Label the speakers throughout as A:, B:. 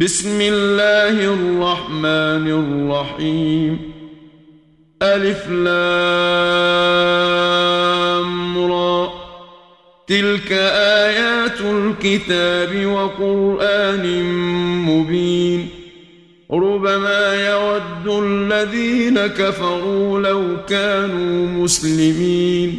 A: بسم الله الرحمن الرحيم. ألف لام را. تلك آيات الكتاب وقرآن مبين. ربما يود الذين كفروا لو كانوا مسلمين.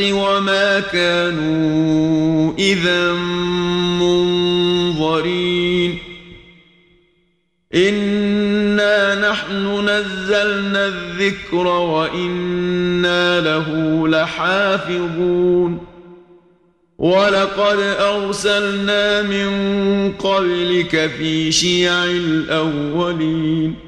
A: وما كانوا إذا منظرين. انا نحن نزلنا الذكر وأنا له لحافظون. ولقد ارسلنا من قبلك في شيع الاولين.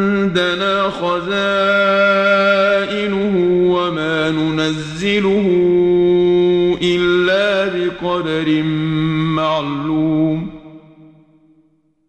A: عندنا خزائنه وما ننزله إلا بقدر معلوم.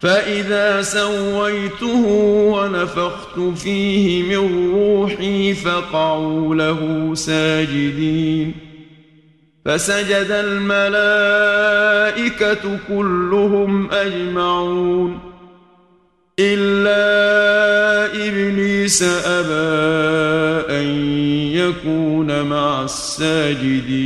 A: فَإِذَا سَوَّيْتُهُ وَنَفَخْتُ فِيهِ مِنْ رُوحِي فَقَعُوا لَهُ سَاجِدِينَ فَسَجَدَ الْمَلَائِكَةُ كُلُّهُمْ أَجْمَعُونَ إِلَّا إِبْلِيسَ أَبَى أَنْ يَكُونَ مَعَ السَّاجِدِينَ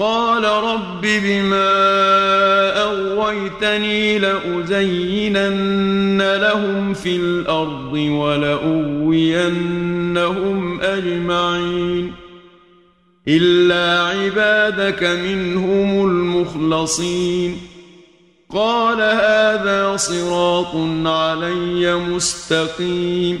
A: قال رب بما أغويتني لأزينن لهم في الأرض ولأوينهم أجمعين إلا عبادك منهم المخلصين قال هذا صراط علي مستقيم